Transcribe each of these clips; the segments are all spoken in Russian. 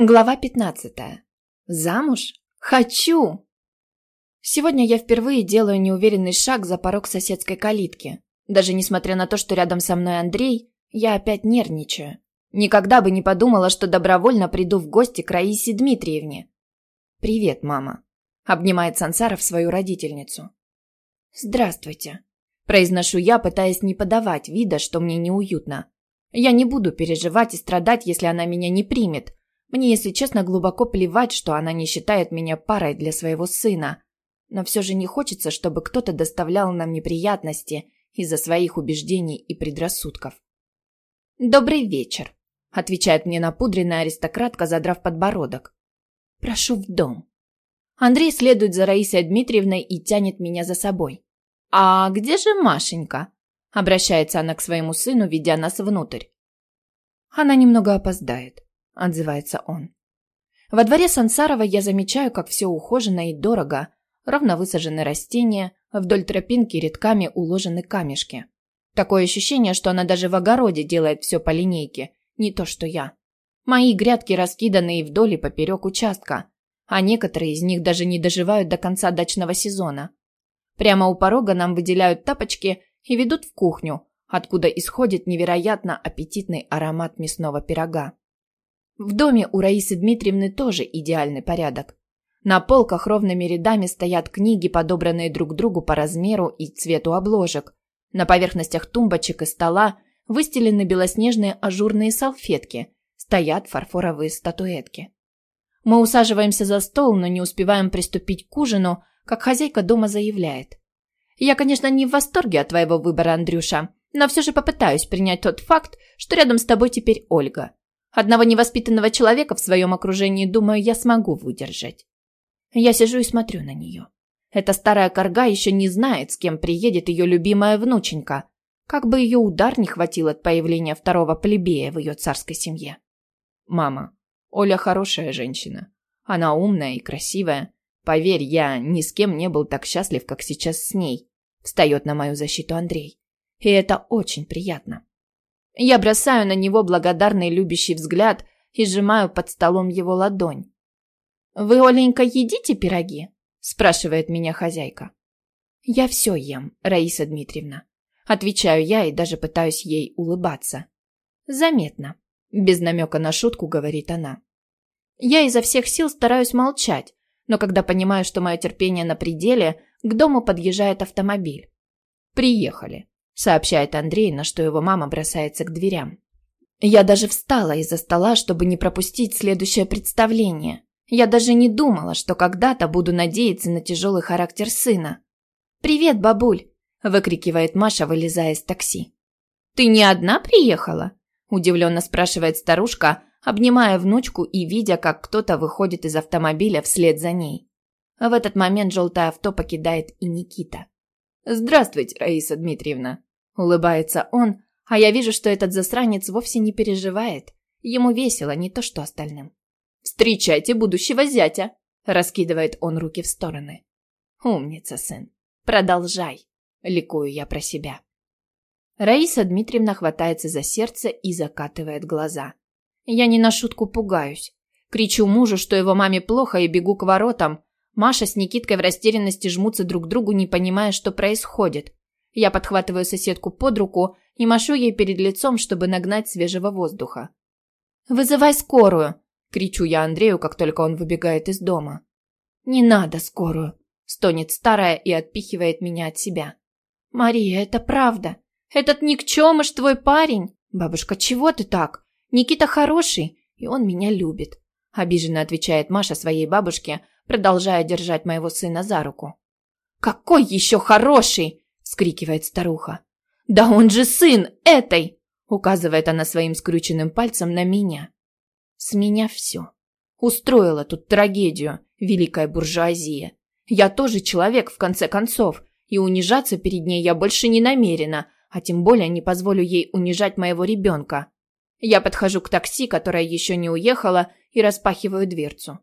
Глава 15. Замуж? Хочу! Сегодня я впервые делаю неуверенный шаг за порог соседской калитки. Даже несмотря на то, что рядом со мной Андрей, я опять нервничаю. Никогда бы не подумала, что добровольно приду в гости к Раисе Дмитриевне. «Привет, мама», — обнимает Сансаров свою родительницу. «Здравствуйте», — произношу я, пытаясь не подавать вида, что мне неуютно. Я не буду переживать и страдать, если она меня не примет, мне, если честно, глубоко плевать, что она не считает меня парой для своего сына. Но все же не хочется, чтобы кто-то доставлял нам неприятности из-за своих убеждений и предрассудков. «Добрый вечер», — отвечает мне напудренная аристократка, задрав подбородок. «Прошу в дом». Андрей следует за Раисой Дмитриевной и тянет меня за собой. «А где же Машенька?» — обращается она к своему сыну, ведя нас внутрь. Она немного опоздает отзывается он. Во дворе Сансарова я замечаю, как все ухожено и дорого. Ровно высажены растения, вдоль тропинки редками уложены камешки. Такое ощущение, что она даже в огороде делает все по линейке, не то что я. Мои грядки раскиданы и вдоль и поперек участка, а некоторые из них даже не доживают до конца дачного сезона. Прямо у порога нам выделяют тапочки и ведут в кухню, откуда исходит невероятно аппетитный аромат мясного пирога. В доме у Раисы Дмитриевны тоже идеальный порядок. На полках ровными рядами стоят книги, подобранные друг другу по размеру и цвету обложек. На поверхностях тумбочек и стола выстелены белоснежные ажурные салфетки, стоят фарфоровые статуэтки. Мы усаживаемся за стол, но не успеваем приступить к ужину, как хозяйка дома заявляет. «Я, конечно, не в восторге от твоего выбора, Андрюша, но все же попытаюсь принять тот факт, что рядом с тобой теперь Ольга. Одного невоспитанного человека в своем окружении, думаю, я смогу выдержать. Я сижу и смотрю на нее. Эта старая корга еще не знает, с кем приедет ее любимая внученька. Как бы ее удар не хватил от появления второго плебея в ее царской семье. Мама, Оля хорошая женщина. Она умная и красивая. Поверь, я ни с кем не был так счастлив, как сейчас с ней. Встает на мою защиту Андрей. И это очень приятно. Я бросаю на него благодарный любящий взгляд и сжимаю под столом его ладонь. «Вы, Оленька, едите пироги?» – спрашивает меня хозяйка. «Я все ем, Раиса Дмитриевна». Отвечаю я и даже пытаюсь ей улыбаться. «Заметно», – без намека на шутку говорит она. Я изо всех сил стараюсь молчать, но когда понимаю, что мое терпение на пределе, к дому подъезжает автомобиль. «Приехали», сообщает Андрей, на что его мама бросается к дверям. Я даже встала из-за стола, чтобы не пропустить следующее представление. Я даже не думала, что когда-то буду надеяться на тяжелый характер сына. «Привет, бабуль!» – выкрикивает Маша, вылезая из такси. «Ты не одна приехала?» – удивленно спрашивает старушка, обнимая внучку и видя, как кто-то выходит из автомобиля вслед за ней. В этот момент желтое авто покидает и Никита. «Здравствуйте, Раиса Дмитриевна!» Улыбается он, а я вижу, что этот засранец вовсе не переживает. Ему весело, не то что остальным. «Встречайте будущего зятя!» Раскидывает он руки в стороны. «Умница, сын. Продолжай!» Ликую я про себя. Раиса Дмитриевна хватается за сердце и закатывает глаза. Я не на шутку пугаюсь. Кричу мужу, что его маме плохо, и бегу к воротам. Маша с Никиткой в растерянности жмутся друг к другу, не понимая, что происходит. Я подхватываю соседку под руку и машу ей перед лицом, чтобы нагнать свежего воздуха. «Вызывай скорую!» – кричу я Андрею, как только он выбегает из дома. «Не надо скорую!» – стонет старая и отпихивает меня от себя. «Мария, это правда. Этот никчемыш твой парень. Бабушка, чего ты так? Никита хороший, и он меня любит», – обиженно отвечает Маша своей бабушке, продолжая держать моего сына за руку. «Какой еще хороший?» Вскрикивает старуха. «Да он же сын этой!» указывает она своим скрюченным пальцем на меня. С меня все. Устроила тут трагедию, великая буржуазия. Я тоже человек, в конце концов, и унижаться перед ней я больше не намерена, а тем более не позволю ей унижать моего ребенка. Я подхожу к такси, которое еще не уехало, и распахиваю дверцу.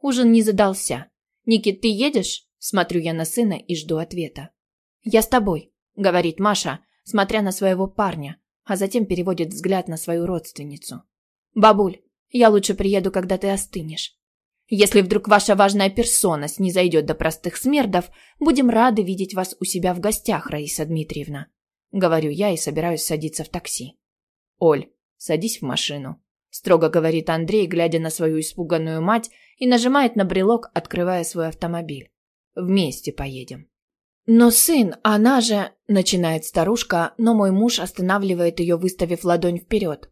Ужин не задался. «Никит, ты едешь?» Смотрю я на сына и жду ответа. «Я с тобой», — говорит Маша, смотря на своего парня, а затем переводит взгляд на свою родственницу. «Бабуль, Я лучше приеду, когда ты остынешь. Если вдруг ваша важная персона снизойдет до простых смердов, будем рады видеть вас у себя в гостях, Раиса Дмитриевна. Говорю я и собираюсь садиться в такси. Оль, садись в машину. Строго говорит Андрей, глядя на свою испуганную мать, и нажимает на брелок, открывая свой автомобиль. Вместе поедем. «Но сын, она же...» – начинает старушка, но мой муж останавливает ее, выставив ладонь вперед.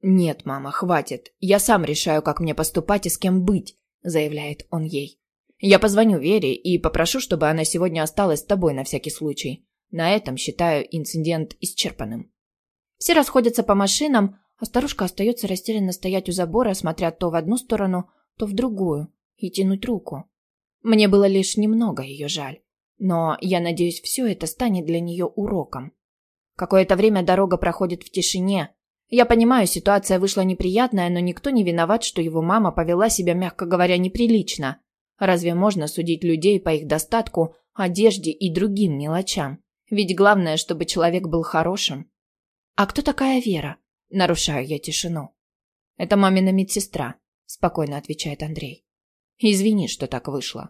«Нет, мама, хватит. Я сам решаю, как мне поступать и с кем быть», – заявляет он ей. «Я позвоню Вере и попрошу, чтобы она сегодня осталась с тобой на всякий случай. На этом считаю инцидент исчерпанным». Все расходятся по машинам, а старушка остается растерянно стоять у забора, смотря то в одну сторону, то в другую, и тянуть руку. Мне было лишь немного ее жаль. Но я надеюсь, все это станет для нее уроком. Какое-то время дорога проходит в тишине. Я понимаю, ситуация вышла неприятная, но никто не виноват, что его мама повела себя, мягко говоря, неприлично. Разве можно судить людей по их достатку, одежде и другим мелочам? Ведь главное, чтобы человек был хорошим. А кто такая Вера? Нарушаю я тишину. Это мамина медсестра, спокойно отвечает Андрей. Извини, что так вышло.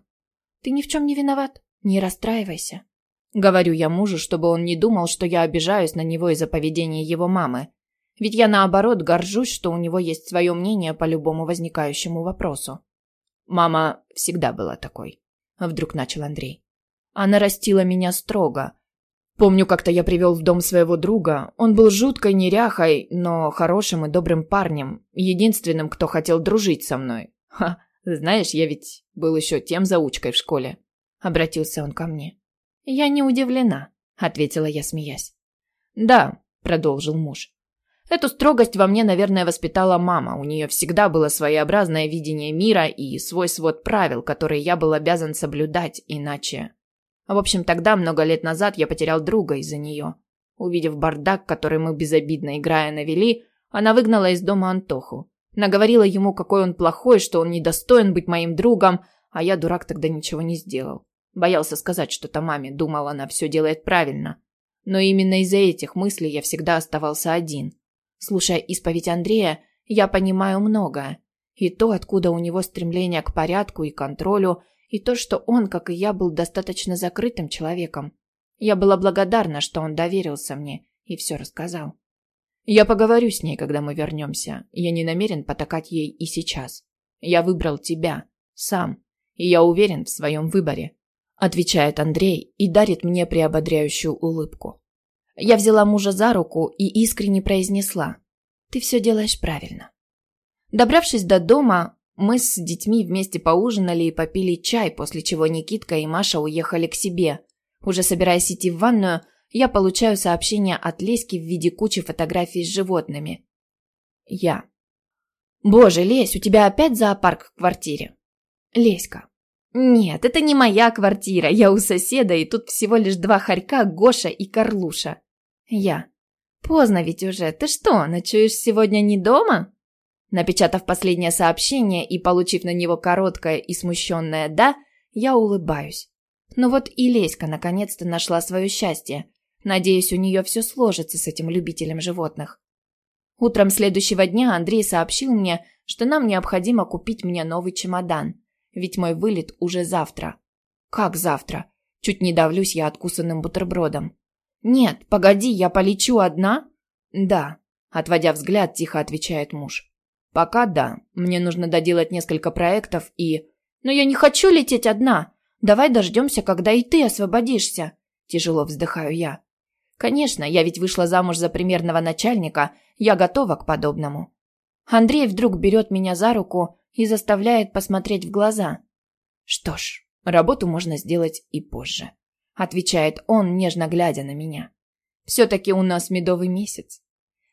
Ты ни в чем не виноват. Не расстраивайся. Говорю я мужу, чтобы он не думал, что я обижаюсь на него из-за поведения его мамы. Ведь я, наоборот, горжусь, что у него есть свое мнение по любому возникающему вопросу. Мама всегда была такой. Вдруг начал Андрей. Она растила меня строго. Помню, как-то я привел в дом своего друга. Он был жуткой неряхой, но хорошим и добрым парнем. Единственным, кто хотел дружить со мной. Ха, знаешь, я ведь был еще тем заучкой в школе обратился он ко мне. Я не удивлена, ответила я, смеясь. Да, продолжил муж. Эту строгость во мне, наверное, воспитала мама. У нее всегда было своеобразное видение мира и свой свод правил, которые я был обязан соблюдать, иначе... В общем, тогда, много лет назад, я потерял друга из-за нее. Увидев бардак, который мы безобидно играя навели, она выгнала из дома Антоху. Наговорила ему, какой он плохой, что он недостоин быть моим другом, а я, дурак, тогда ничего не сделал. Боялся сказать что-то маме, думал, она все делает правильно. Но именно из-за этих мыслей я всегда оставался один. Слушая исповедь Андрея, я понимаю многое. И то, откуда у него стремление к порядку и контролю, и то, что он, как и я, был достаточно закрытым человеком. Я была благодарна, что он доверился мне и все рассказал. Я поговорю с ней, когда мы вернемся. Я не намерен потакать ей и сейчас. Я выбрал тебя. Сам. И я уверен в своем выборе отвечает Андрей и дарит мне приободряющую улыбку. Я взяла мужа за руку и искренне произнесла: "Ты все делаешь правильно". Добравшись до дома, мы с детьми вместе поужинали и попили чай, после чего Никитка и Маша уехали к себе. Уже собираясь идти в ванную, я получаю сообщение от Леськи в виде кучи фотографий с животными. Я. «Боже, Лесь, у тебя опять зоопарк в квартире?» Леська. «Нет, это не моя квартира, я у соседа, и тут всего лишь два хорька, Гоша и Карлуша». «Я». «Поздно ведь уже, ты что, ночуешь сегодня не дома?» Напечатав последнее сообщение и получив на него короткое и смущенное «да», я улыбаюсь. Ну вот и Леська наконец-то нашла свое счастье. Надеюсь, у нее все сложится с этим любителем животных. Утром следующего дня Андрей сообщил мне, что нам необходимо купить мне новый чемодан ведь мой вылет уже завтра. Как завтра? Чуть не давлюсь я откусанным бутербродом. Нет, погоди, я полечу одна? Да, отводя взгляд, тихо отвечает муж. Пока да. Мне нужно доделать несколько проектов и... Но я не хочу лететь одна. Давай дождемся, когда и ты освободишься. Тяжело вздыхаю я. Конечно, я ведь вышла замуж за примерного начальника, я готова к подобному. Андрей вдруг берет меня за руку и заставляет посмотреть в глаза. Что ж, работу можно сделать и позже, отвечает он, нежно глядя на меня. Все-таки у нас медовый месяц.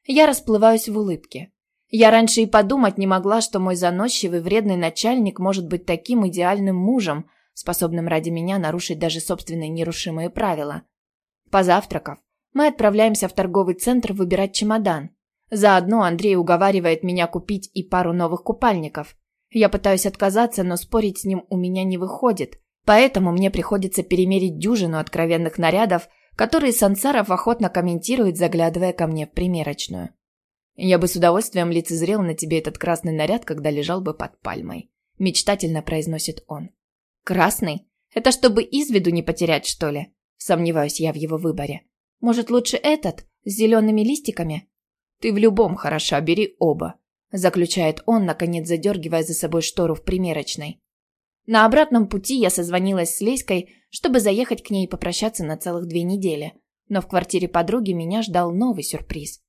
Я расплываюсь в улыбке. Я раньше и подумать не могла, что мой заносчивый, вредный начальник может быть таким идеальным мужем, способным ради меня нарушить даже собственные нерушимые правила. Позавтракав, мы отправляемся в торговый центр выбирать чемодан. Заодно Андрей уговаривает меня купить и пару новых купальников. Я пытаюсь отказаться, но спорить с ним у меня не выходит. Поэтому мне приходится перемерить дюжину откровенных нарядов, которые Сансаров охотно комментирует, заглядывая ко мне в примерочную. Я бы с удовольствием лицезрел на тебе этот красный наряд, когда лежал бы под пальмой. Мечтательно произносит он. Красный? Это чтобы из виду не потерять, что ли? Сомневаюсь я в его выборе. Может, лучше этот, с зелеными листиками? Ты в любом хороша, бери оба. Заключает он, наконец задергивая за собой штору в примерочной. На обратном пути я созвонилась с Леськой, чтобы заехать к ней и попрощаться на целых две недели. Но в квартире подруги меня ждал новый сюрприз.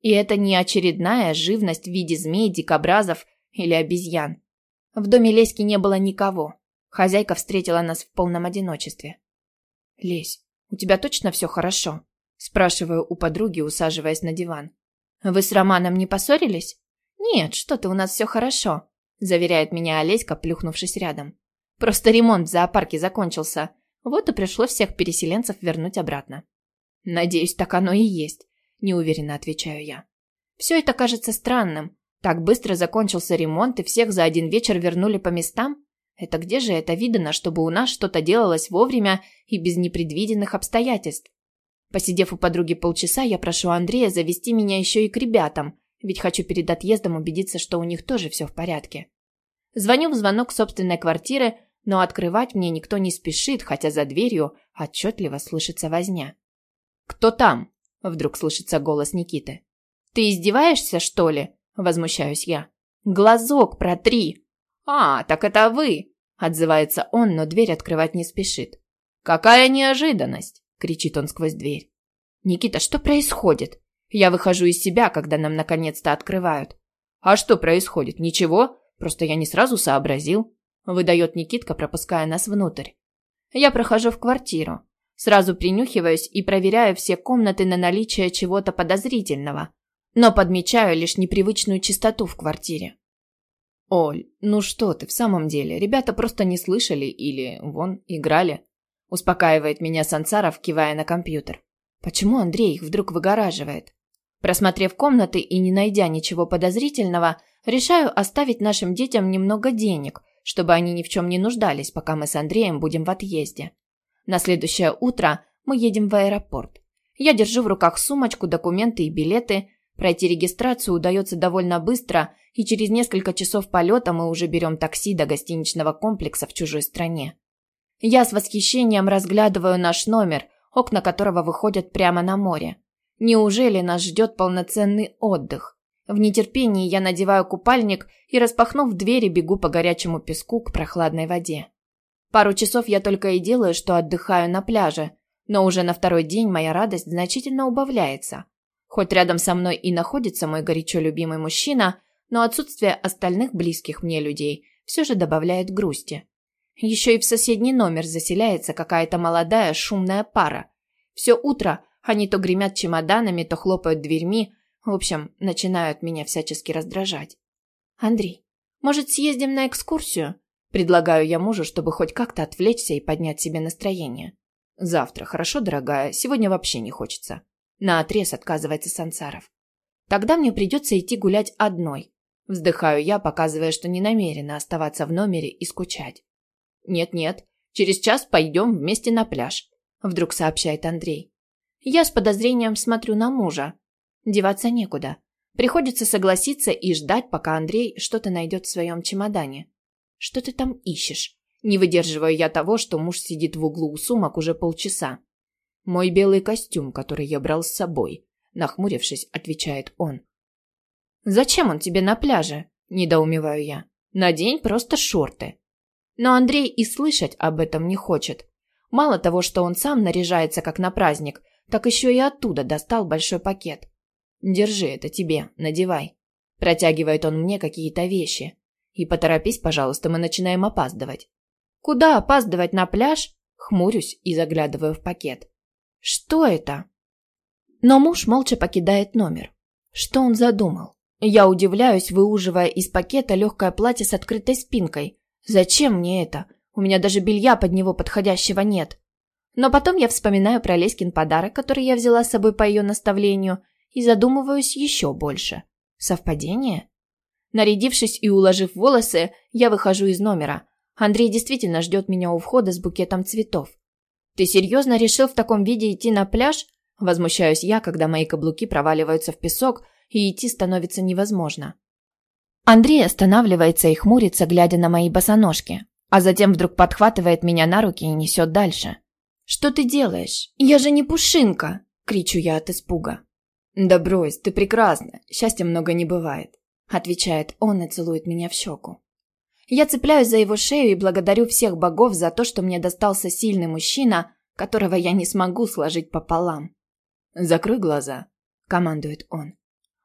И это не очередная живность в виде змей, дикобразов или обезьян. В доме Леськи не было никого. Хозяйка встретила нас в полном одиночестве. «Лесь, у тебя точно все хорошо?» Спрашиваю у подруги, усаживаясь на диван. «Вы с Романом не поссорились?» «Нет, что-то у нас все хорошо», заверяет меня Олеська, плюхнувшись рядом. «Просто ремонт в зоопарке закончился. Вот и пришлось всех переселенцев вернуть обратно». «Надеюсь, так оно и есть», неуверенно отвечаю я. Все это кажется странным. Так быстро закончился ремонт, и всех за один вечер вернули по местам? Это где же это видано, чтобы у нас что-то делалось вовремя и без непредвиденных обстоятельств? Посидев у подруги полчаса, я прошу Андрея завести меня еще и к ребятам, ведь хочу перед отъездом убедиться, что у них тоже все в порядке. Звоню в звонок собственной квартиры, но открывать мне никто не спешит, хотя за дверью отчетливо слышится возня. «Кто там?» – вдруг слышится голос Никиты. «Ты издеваешься, что ли?» Возмущаюсь я. «Глазок протри!» «А, так это вы!» Отзывается он, но дверь открывать не спешит. «Какая неожиданность!» Кричит он сквозь дверь. «Никита, что происходит?» Я выхожу из себя, когда нам наконец-то открывают. «А что происходит? Ничего? Просто я не сразу сообразил», – выдает Никитка, пропуская нас внутрь. Я прохожу в квартиру. Сразу принюхиваюсь и проверяю все комнаты на наличие чего-то подозрительного но подмечаю лишь непривычную чистоту в квартире. «Оль, ну что ты, в самом деле, ребята просто не слышали или, вон, играли?» Успокаивает меня Сансаров, кивая на компьютер. Почему Андрей их вдруг выгораживает? Просмотрев комнаты и не найдя ничего подозрительного, решаю оставить нашим детям немного денег, чтобы они ни в чем не нуждались, пока мы с Андреем будем в отъезде. На следующее утро мы едем в аэропорт. Я держу в руках сумочку, документы и билеты, Пройти регистрацию удается довольно быстро, и через несколько часов полета мы уже берем такси до гостиничного комплекса в чужой стране. Я с восхищением разглядываю наш номер, окна которого выходят прямо на море. Неужели нас ждет полноценный отдых? В нетерпении я надеваю купальник и, распахнув двери, бегу по горячему песку к прохладной воде. Пару часов я только и делаю, что отдыхаю на пляже, но уже на второй день моя радость значительно убавляется. Хоть рядом со мной и находится мой горячо любимый мужчина, но отсутствие остальных близких мне людей все же добавляет грусти. Еще и в соседний номер заселяется какая-то молодая шумная пара. Все утро они то гремят чемоданами, то хлопают дверьми, в общем, начинают меня всячески раздражать. «Андрей, может, съездим на экскурсию?» Предлагаю я мужу, чтобы хоть как-то отвлечься и поднять себе настроение. «Завтра, хорошо, дорогая? Сегодня вообще не хочется». Наотрез отказывается Сансаров. Тогда мне придется идти гулять одной. Вздыхаю я, показывая, что не намерена оставаться в номере и скучать. «Нет-нет, через час пойдем вместе на пляж», – вдруг сообщает Андрей. Я с подозрением смотрю на мужа. Деваться некуда. Приходится согласиться и ждать, пока Андрей что-то найдет в своем чемодане. «Что ты там ищешь?» Не выдерживаю я того, что муж сидит в углу у сумок уже полчаса. Мой белый костюм, который я брал с собой, нахмурившись, отвечает он. Зачем он тебе на пляже? недоумеваю я. Надень просто шорты. Но Андрей и слышать об этом не хочет. Мало того, что он сам наряжается как на праздник, так еще и оттуда достал большой пакет. Держи это тебе, надевай. Протягивает он мне какие-то вещи. И поторопись, пожалуйста, мы начинаем опаздывать. Куда опаздывать на пляж? Хмурюсь и заглядываю в пакет. Что это? Но муж молча покидает номер. Что он задумал? Я удивляюсь, выуживая из пакета легкое платье с открытой спинкой. Зачем мне это? У меня даже белья под него подходящего нет. Но потом я вспоминаю про Леськин подарок, который я взяла с собой по ее наставлению, и задумываюсь еще больше. Совпадение? Нарядившись и уложив волосы, я выхожу из номера. Андрей действительно ждет меня у входа с букетом цветов. «Ты серьезно решил в таком виде идти на пляж?» Возмущаюсь я, когда мои каблуки проваливаются в песок, и идти становится невозможно. Андрей останавливается и хмурится, глядя на мои босоножки, а затем вдруг подхватывает меня на руки и несет дальше. «Что ты делаешь? Я же не пушинка!» – кричу я от испуга. «Да брось, ты прекрасна, счастья много не бывает», – отвечает он и целует меня в щеку. Я цепляюсь за его шею и благодарю всех богов за то, что мне достался сильный мужчина, которого я не смогу сложить пополам. «Закрой глаза», – командует он.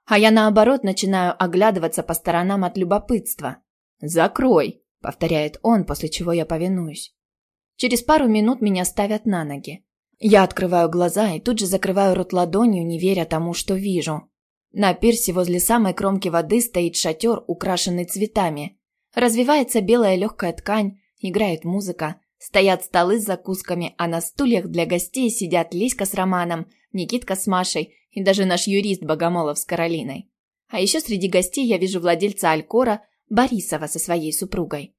А я, наоборот, начинаю оглядываться по сторонам от любопытства. «Закрой», – повторяет он, после чего я повинуюсь. Через пару минут меня ставят на ноги. Я открываю глаза и тут же закрываю рот ладонью, не веря тому, что вижу. На пирсе возле самой кромки воды стоит шатер, украшенный цветами. Развивается белая легкая ткань, играет музыка. Стоят столы с закусками, а на стульях для гостей сидят Лиська с Романом, Никитка с Машей и даже наш юрист Богомолов с Каролиной. А еще среди гостей я вижу владельца Алькора, Борисова со своей супругой.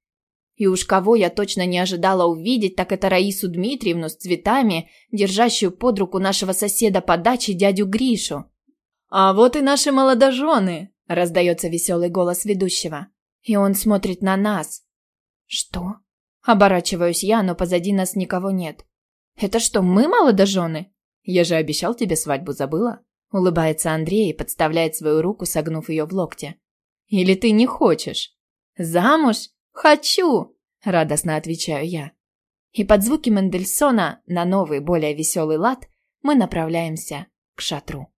И уж кого я точно не ожидала увидеть, так это Раису Дмитриевну с цветами, держащую под руку нашего соседа по даче дядю Гришу. «А вот и наши молодожены!» – раздается веселый голос ведущего. И он смотрит на нас. «Что?» Оборачиваюсь я, но позади нас никого нет. «Это что, мы молодожены?» «Я же обещал тебе свадьбу, забыла?» Улыбается Андрей и подставляет свою руку, согнув ее в локте. «Или ты не хочешь?» «Замуж? «Хочу!» – радостно отвечаю я. И под звуки Мендельсона на новый, более веселый лад мы направляемся к шатру.